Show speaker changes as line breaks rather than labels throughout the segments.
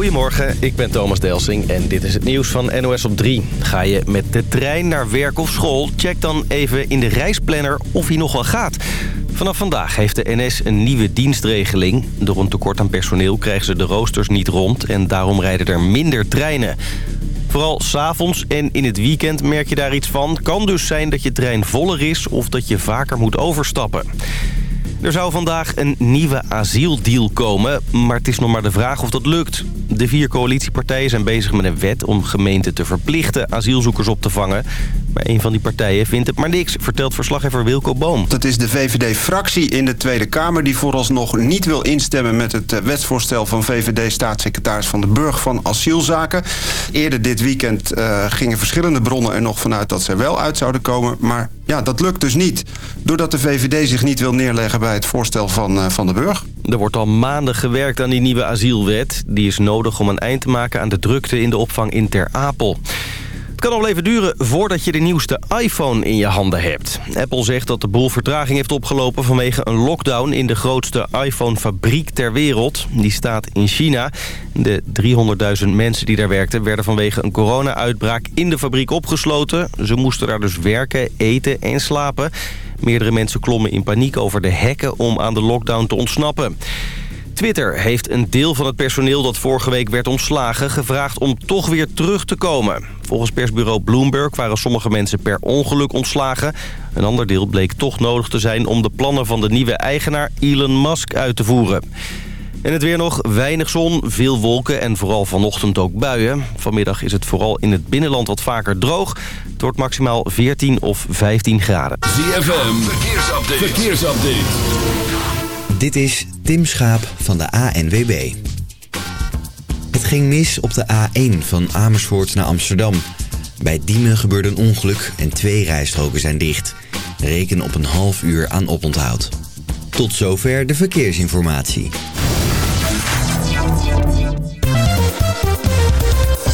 Goedemorgen, ik ben Thomas Delsing en dit is het nieuws van NOS op 3. Ga je met de trein naar werk of school? Check dan even in de reisplanner of hij nog wel gaat. Vanaf vandaag heeft de NS een nieuwe dienstregeling. Door een tekort aan personeel krijgen ze de roosters niet rond... en daarom rijden er minder treinen. Vooral s'avonds en in het weekend merk je daar iets van. Kan dus zijn dat je trein voller is of dat je vaker moet overstappen. Er zou vandaag een nieuwe asieldeal komen, maar het is nog maar de vraag of dat lukt. De vier coalitiepartijen zijn bezig met een wet om gemeenten te verplichten asielzoekers op te vangen. Maar een van die partijen vindt het maar niks, vertelt verslaggever Wilco Boom.
Dat is de VVD-fractie in de Tweede Kamer die vooralsnog niet wil instemmen met het eh, wetsvoorstel van VVD-staatssecretaris Van den Burg van asielzaken. Eerder dit weekend uh, gingen verschillende bronnen er nog vanuit dat ze wel uit zouden komen, maar ja, dat lukt dus niet. Doordat de VVD zich niet wil neerleggen bij het voorstel van uh, Van den Burg.
Er wordt al maanden gewerkt aan die nieuwe asielwet. Die is nodig om een eind te maken aan de drukte in de opvang in Ter Apel. Het kan al even duren voordat je de nieuwste iPhone in je handen hebt. Apple zegt dat de boel vertraging heeft opgelopen vanwege een lockdown in de grootste iPhone-fabriek ter wereld. Die staat in China. De 300.000 mensen die daar werkten werden vanwege een corona-uitbraak in de fabriek opgesloten. Ze moesten daar dus werken, eten en slapen. Meerdere mensen klommen in paniek over de hekken om aan de lockdown te ontsnappen. Twitter heeft een deel van het personeel dat vorige week werd ontslagen... gevraagd om toch weer terug te komen. Volgens persbureau Bloomberg waren sommige mensen per ongeluk ontslagen. Een ander deel bleek toch nodig te zijn om de plannen van de nieuwe eigenaar Elon Musk uit te voeren. En het weer nog, weinig zon, veel wolken en vooral vanochtend ook buien. Vanmiddag is het vooral in het binnenland wat vaker droog. Het wordt maximaal 14 of 15 graden.
ZFM, verkeersupdate. verkeersupdate.
Dit is Tim Schaap van de ANWB. Het ging mis op de A1 van Amersfoort naar Amsterdam. Bij Diemen gebeurde een ongeluk en twee rijstroken zijn dicht. Reken op een half uur aan oponthoud. Tot zover de verkeersinformatie.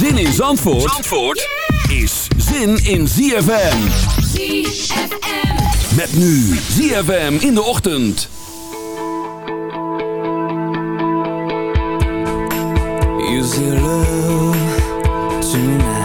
Zin in Zandvoort, Zandvoort is zin in ZFM.
ZFM.
Met nu ZFM in de ochtend.
Is it love tonight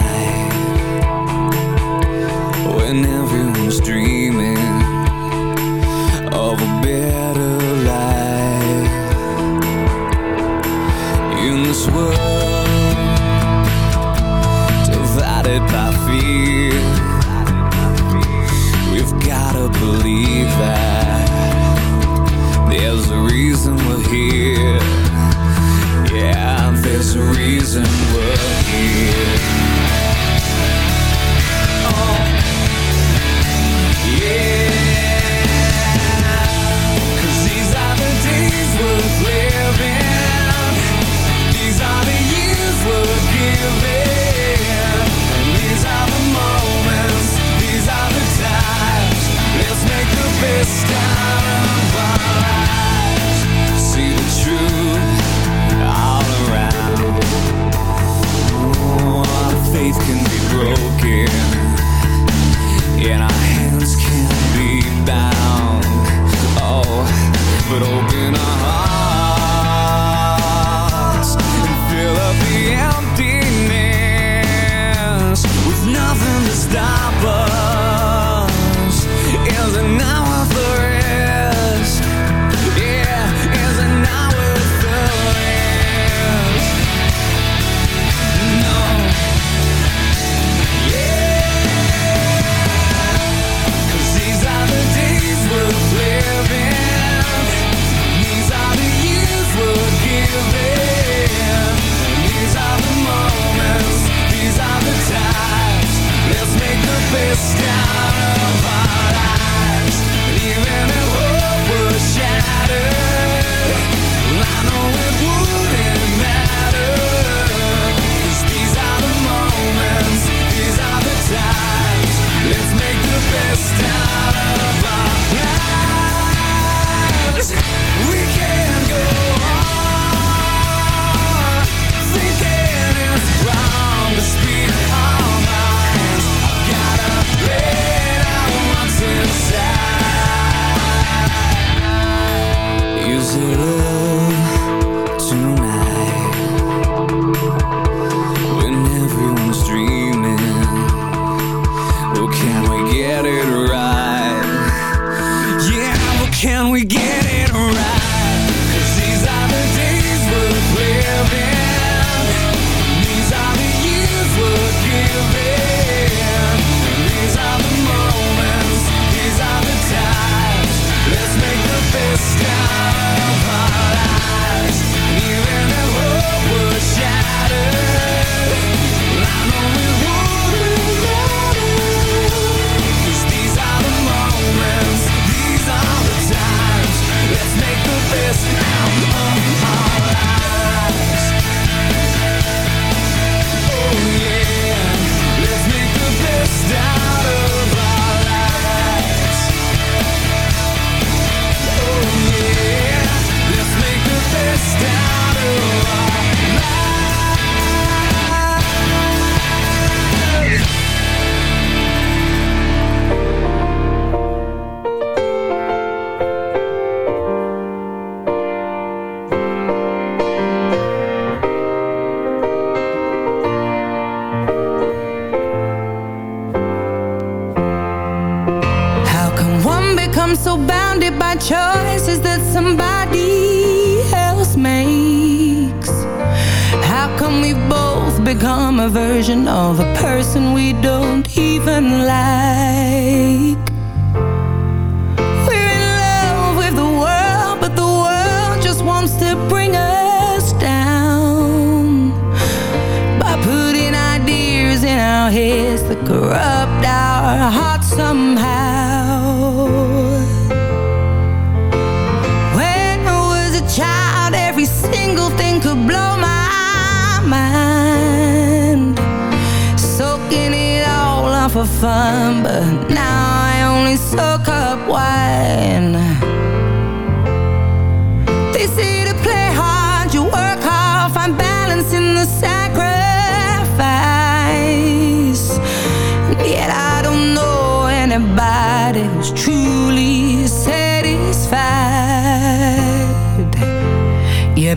we get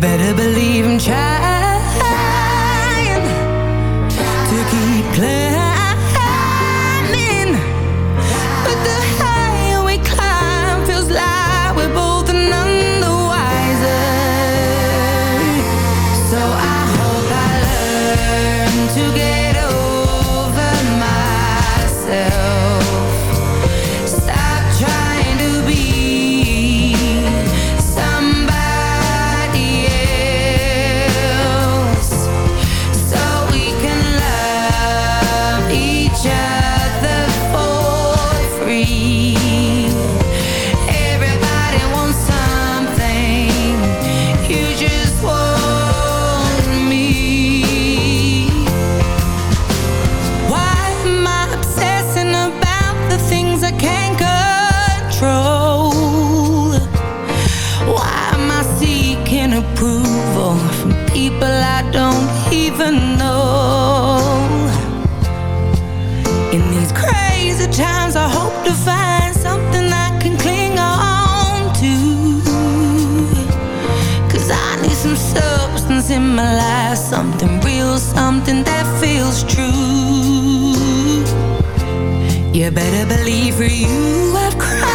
better believe I'm trying something that feels true. You better believe for you I've cried.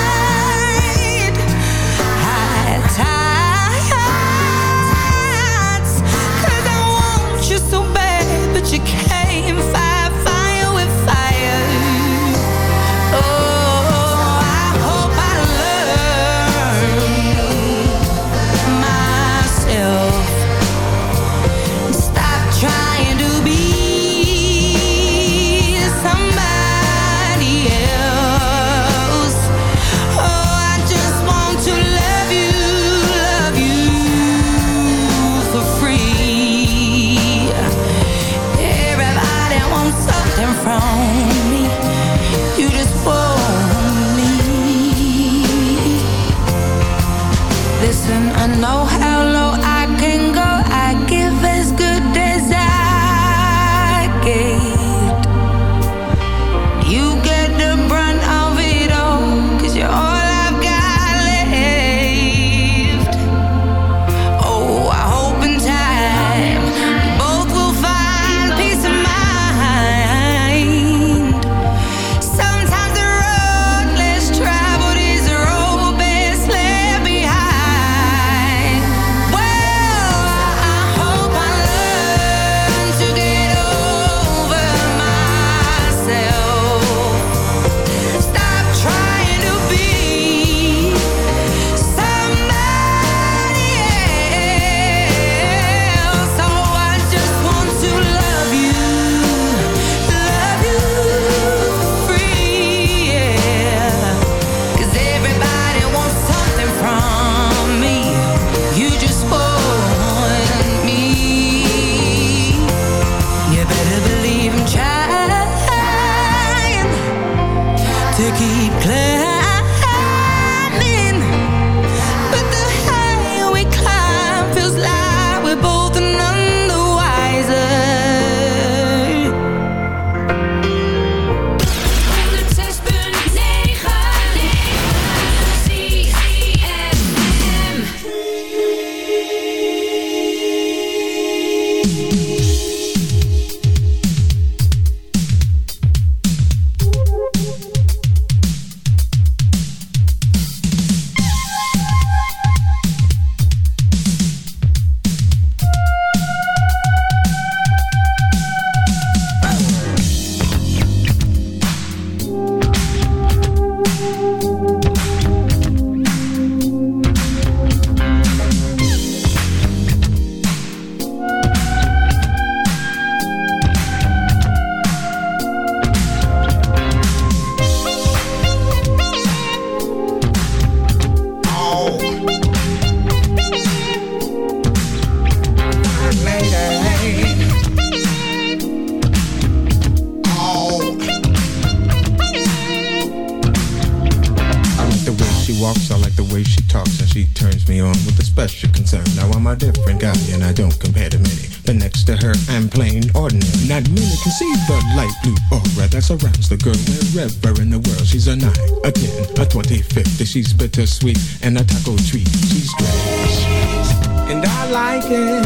50. She's bittersweet and a taco treat. She's strange. And I like it.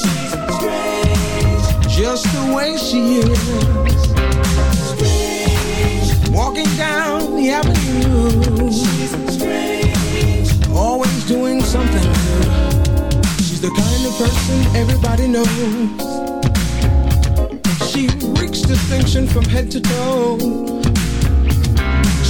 She's strange. Just the way she is. Strange. Walking down the avenue. She's strange. Always doing something new. She's the kind of person everybody knows. She reeks distinction from head to toe.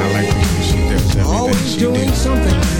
I like the way she does Always doing
did.
something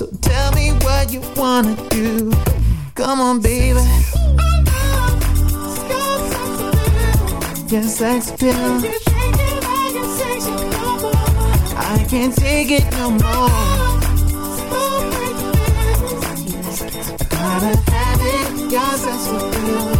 So tell me what you wanna do. Come on, baby. Yes, sex pill. I can't take it no more. Gotta have it. Your sex appeal.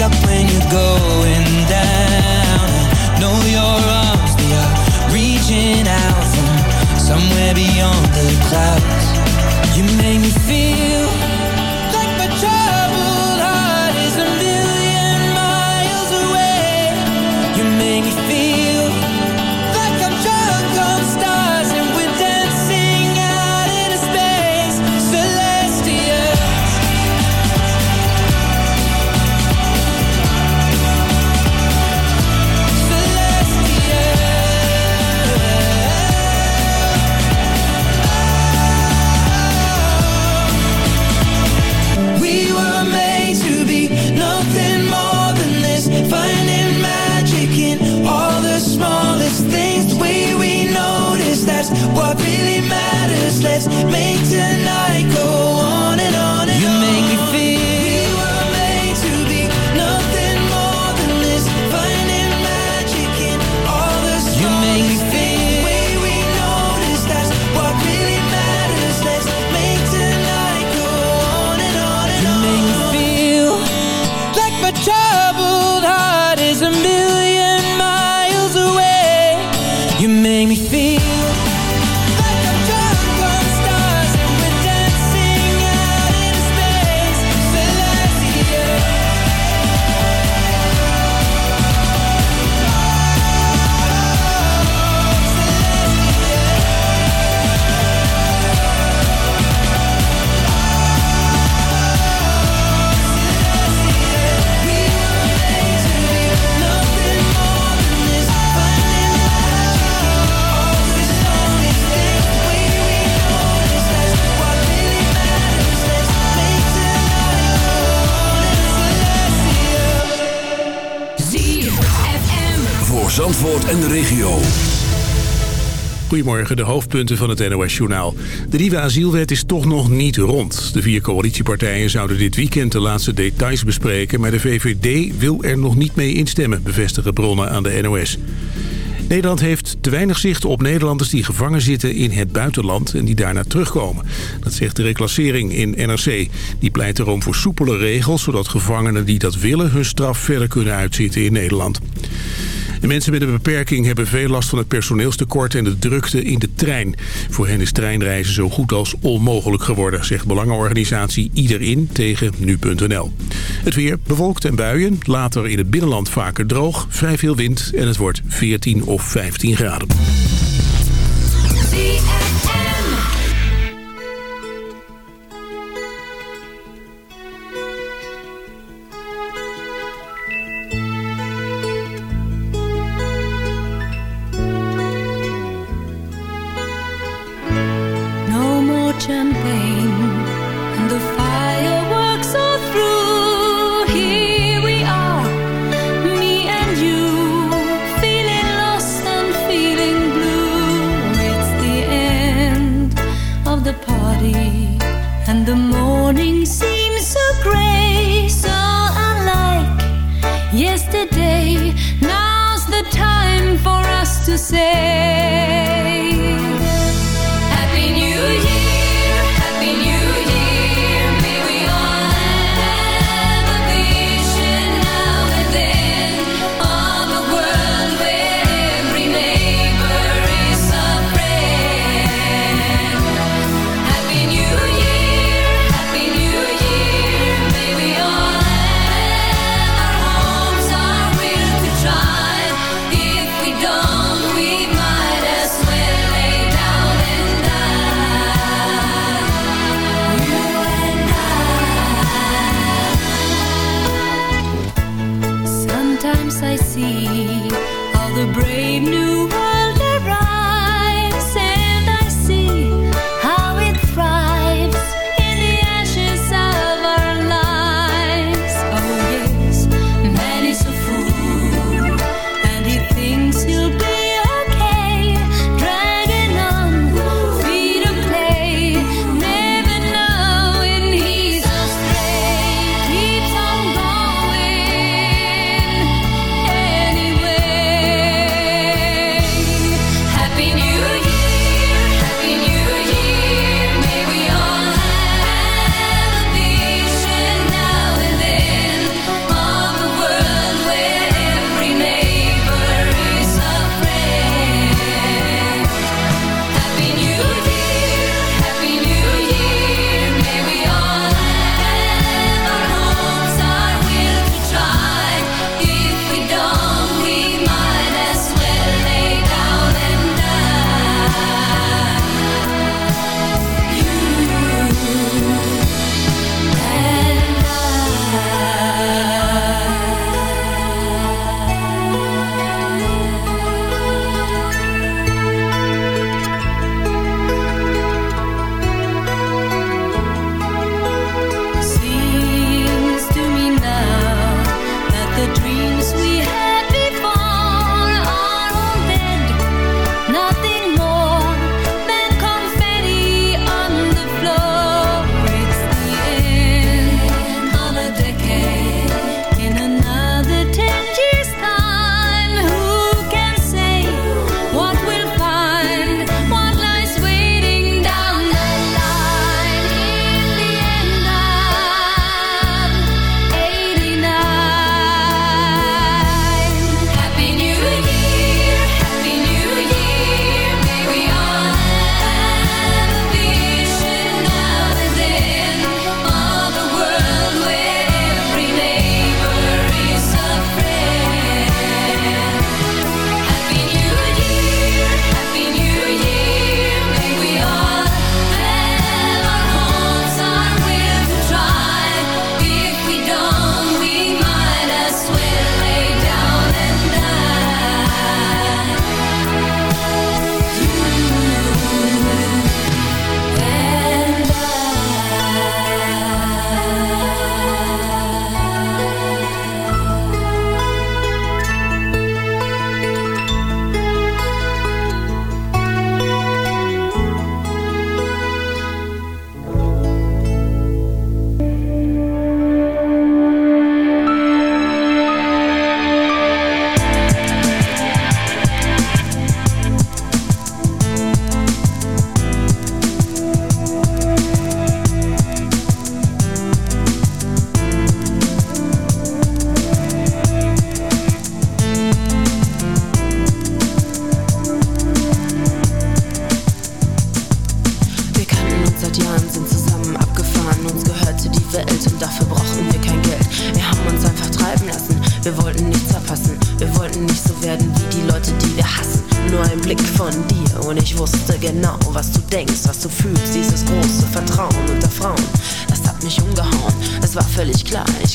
up when you're going
En de regio.
Goedemorgen, de hoofdpunten van het NOS-journaal. De nieuwe asielwet is toch nog niet rond. De vier coalitiepartijen zouden dit weekend de laatste details bespreken... maar de VVD wil er nog niet mee instemmen, bevestigen bronnen aan de NOS. Nederland heeft te weinig zicht op Nederlanders die gevangen zitten in het buitenland en die daarna terugkomen. Dat zegt de reclassering in NRC. Die pleit erom voor soepele regels, zodat gevangenen die dat willen hun straf verder kunnen uitzitten in Nederland. De mensen met een beperking hebben veel last van het personeelstekort en de drukte in de trein. Voor hen is treinreizen zo goed als onmogelijk geworden, zegt belangenorganisatie Iederin tegen nu.nl. Het weer bewolkt en buien, later in het binnenland vaker droog, vrij veel wind en het wordt 14 of 15 graden.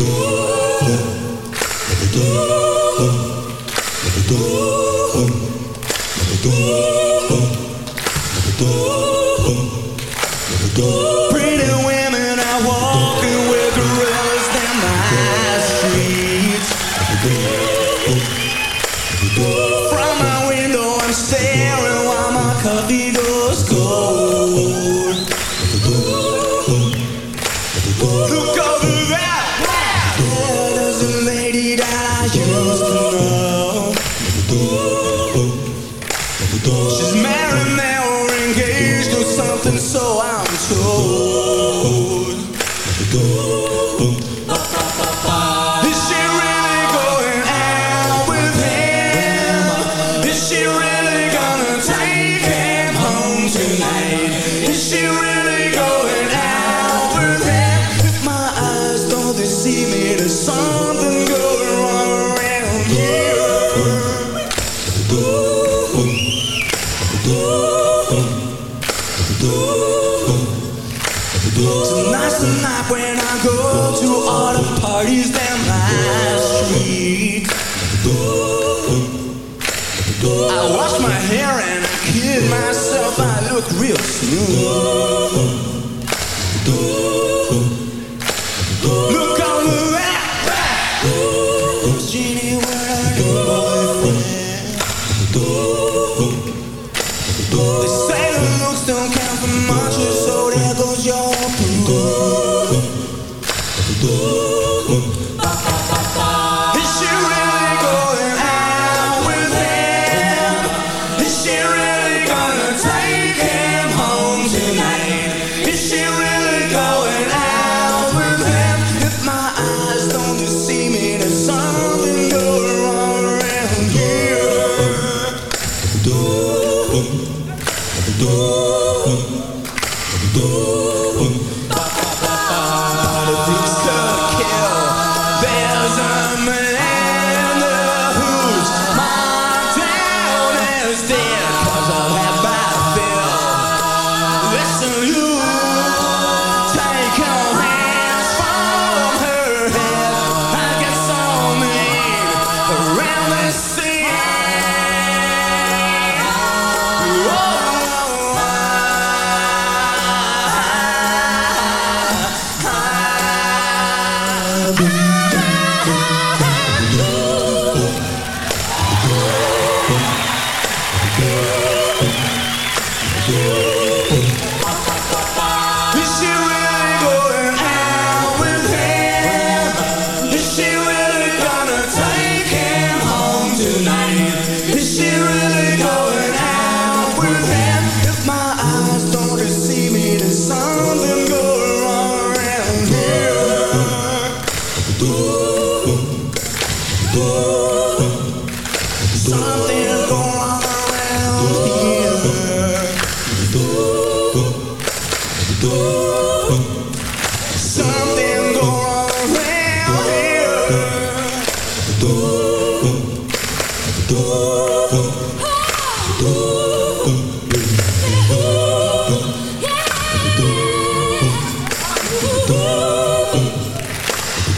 Música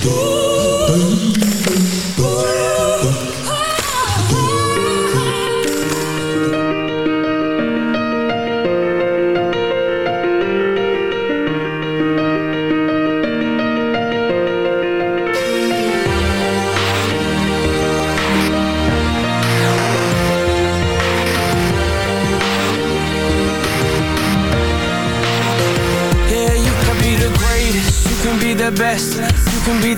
tú.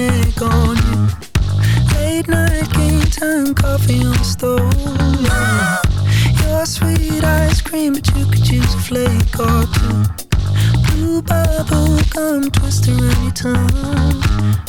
egg on you. Late night game time coffee on the stove. Your sweet ice cream, but you could use a flake or two. Blue bubble gum twist around your tongue.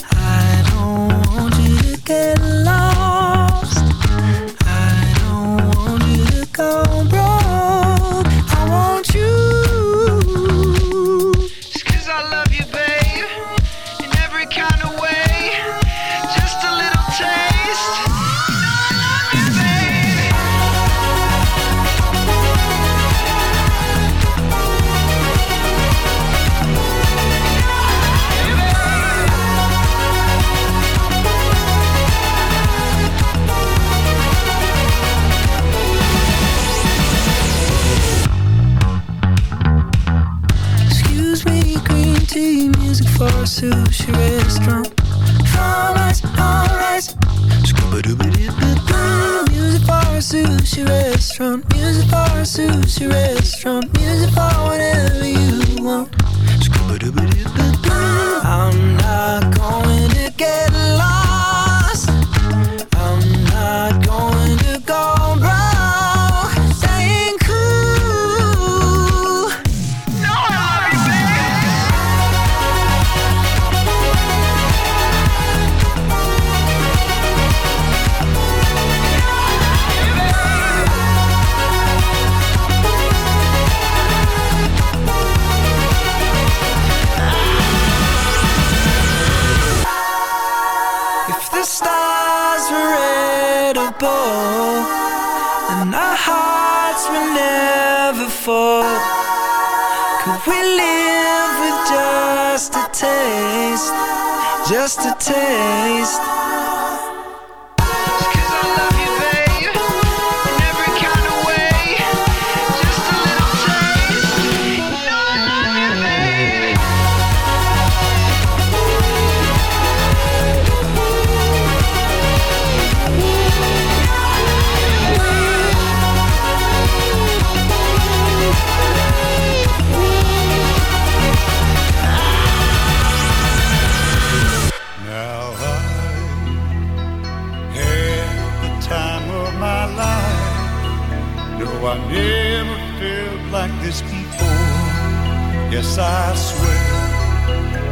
Stars were edible and our hearts were never full could we live with just a taste? Just a taste.
Yes, I swear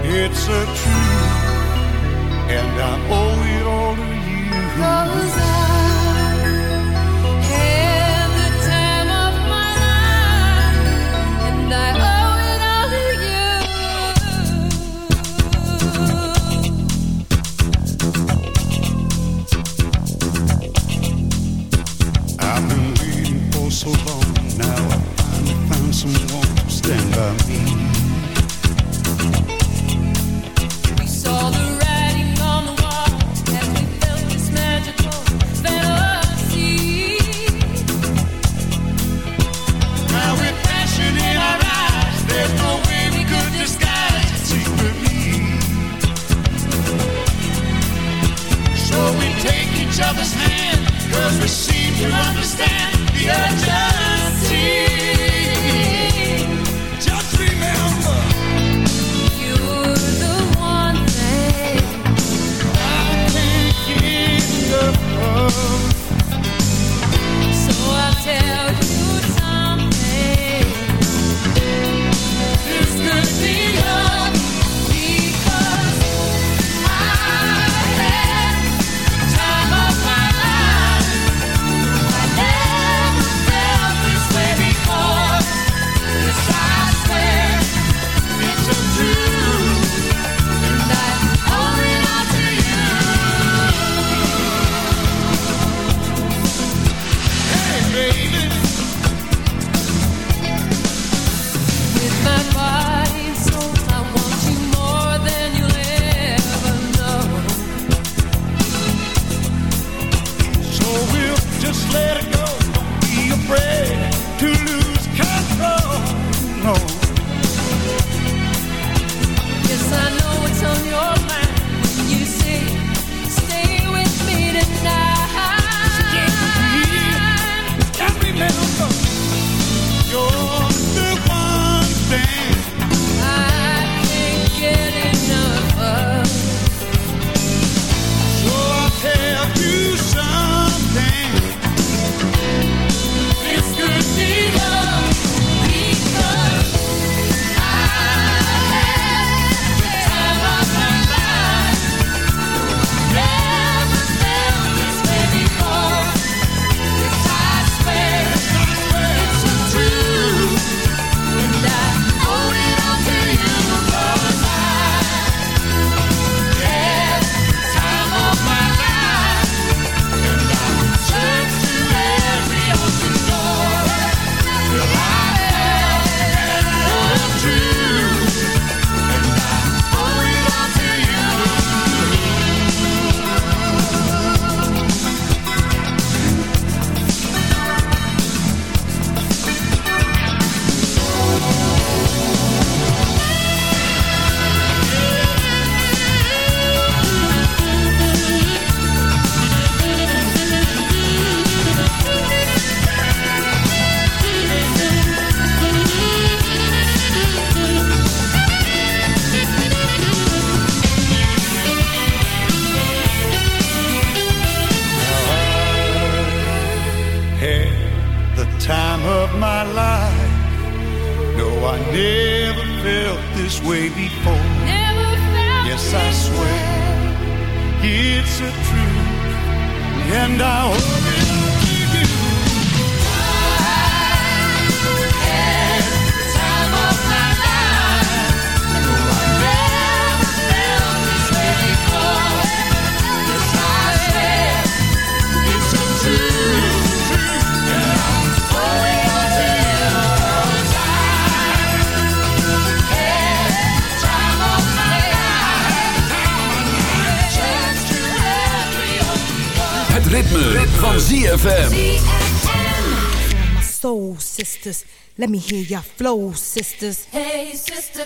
it's a truth, and I owe it all to you.
Cause I had the time of my life, and I owe it all to you.
I've been waiting for so long. Now I finally found someone to stand by me. Each other's hand, cause we seem to understand the urgency.
Let me hear your flow, sisters.
Hey, sister.